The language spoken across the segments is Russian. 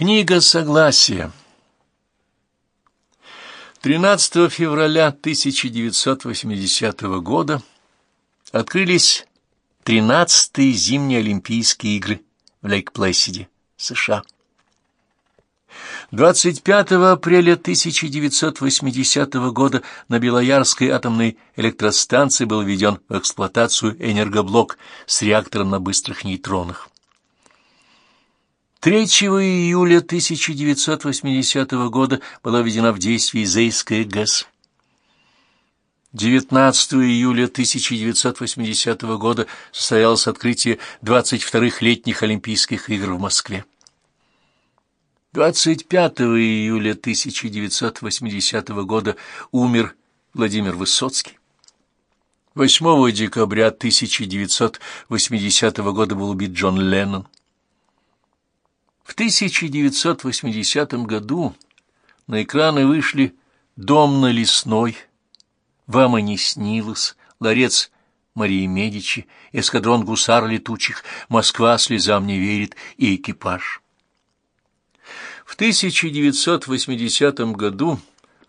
Книга согласия 13 февраля 1980 года открылись 13-е зимние Олимпийские игры в Лейк-Плэссиде, США. 25 апреля 1980 года на Белоярской атомной электростанции был введен в эксплуатацию энергоблок с реактором на быстрых нейтронах. 3 июля 1980 года была введена в действие Зейская ГЭС. 19 июля 1980 года состоялось открытие 22-х летних Олимпийских игр в Москве. 25 июля 1980 года умер Владимир Высоцкий. 8 декабря 1980 года был убит Джон Леннон. В 1980 году на экраны вышли «Дом на лесной», «Вам и не снилось», «Ларец Марии Медичи», «Эскадрон гусар летучих», «Москва слезам не верит» и «Экипаж». В 1980 году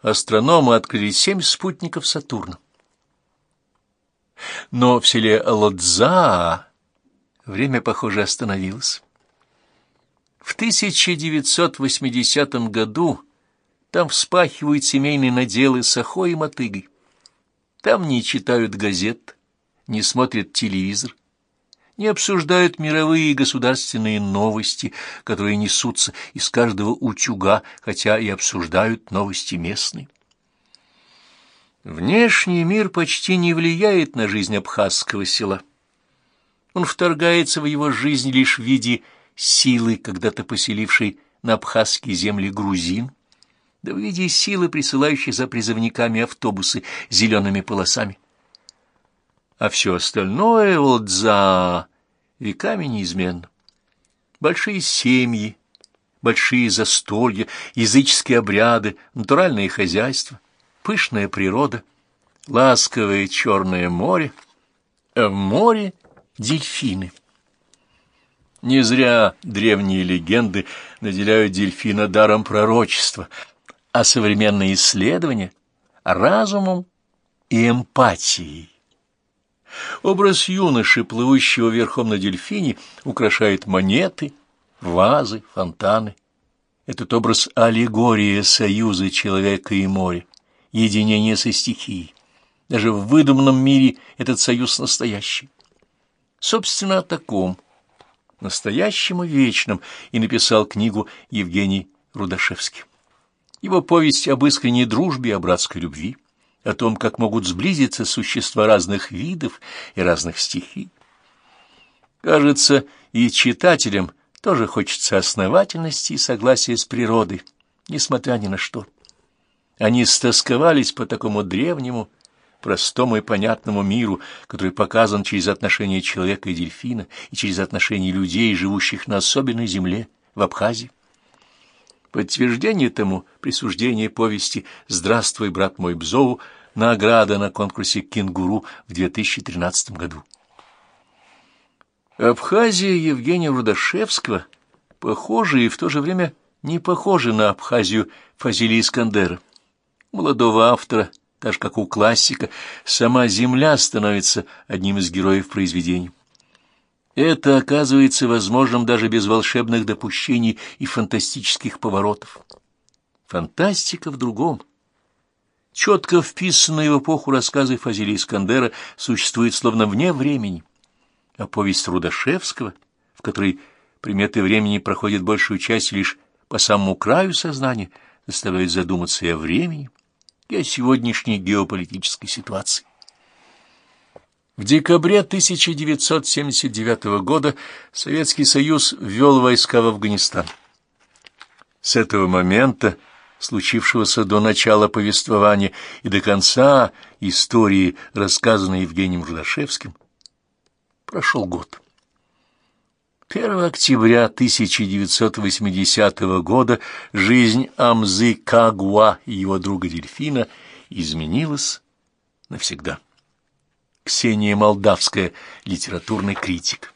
астрономы открыли семь спутников Сатурна. Но в селе Лодзаа время, похоже, остановилось. В 1980 году там вспахивают семейные наделы с охой и мотыгой. Там не читают газет, не смотрят телевизор, не обсуждают мировые и государственные новости, которые несутся из каждого утюга, хотя и обсуждают новости местные. Внешний мир почти не влияет на жизнь абхазского села. Он вторгается в его жизнь лишь в виде силы, когда-то поселившей на абхазские земли грузин, да в виде силы, присылающей за призывниками автобусы зелеными полосами. А все остальное вот за веками неизменно. Большие семьи, большие застолья, языческие обряды, натуральное хозяйство, пышная природа, ласковое черное море, а в море дельфины. Не зря древние легенды наделяют дельфина даром пророчества, а современные исследования — разумом и эмпатией. Образ юноши, плывущего верхом на дельфине, украшает монеты, вазы, фонтаны. Этот образ — аллегория союза человека и моря, единение со стихией. Даже в выдуманном мире этот союз настоящий. Собственно, о таком — настоящим и вечным, и написал книгу Евгений Рудашевский. Его повесть об искренней дружбе и о братской любви, о том, как могут сблизиться существа разных видов и разных стихий. Кажется, и читателям тоже хочется основательности и согласия с природой, несмотря ни на что. Они стосковались по такому древнему, простому и понятному миру, который показан через отношения человека и дельфина и через отношения людей, живущих на особенной земле, в Абхазии. Подтверждение тому присуждение повести «Здравствуй, брат мой Бзову» награда на конкурсе «Кенгуру» в 2013 году. Абхазия Евгения Рудашевского похожа и в то же время не похожа на Абхазию Фазилия Искандера, молодого автора, так же, как у классика, сама Земля становится одним из героев произведений. Это оказывается возможным даже без волшебных допущений и фантастических поворотов. Фантастика в другом. Четко вписанные в эпоху рассказы Фазилия Искандера существуют словно вне времени, а повесть Рудашевского, в которой приметы времени проходят большую часть лишь по самому краю сознания, заставляет задуматься и о времени, и о сегодняшней геополитической ситуации. В декабре 1979 года Советский Союз ввел войска в Афганистан. С этого момента, случившегося до начала повествования и до конца истории, рассказанной Евгением Рудашевским, прошел год. 1 октября 1980 года жизнь Амзы Кагуа и его друга Дельфина изменилась навсегда. Ксения Молдавская, литературный критик.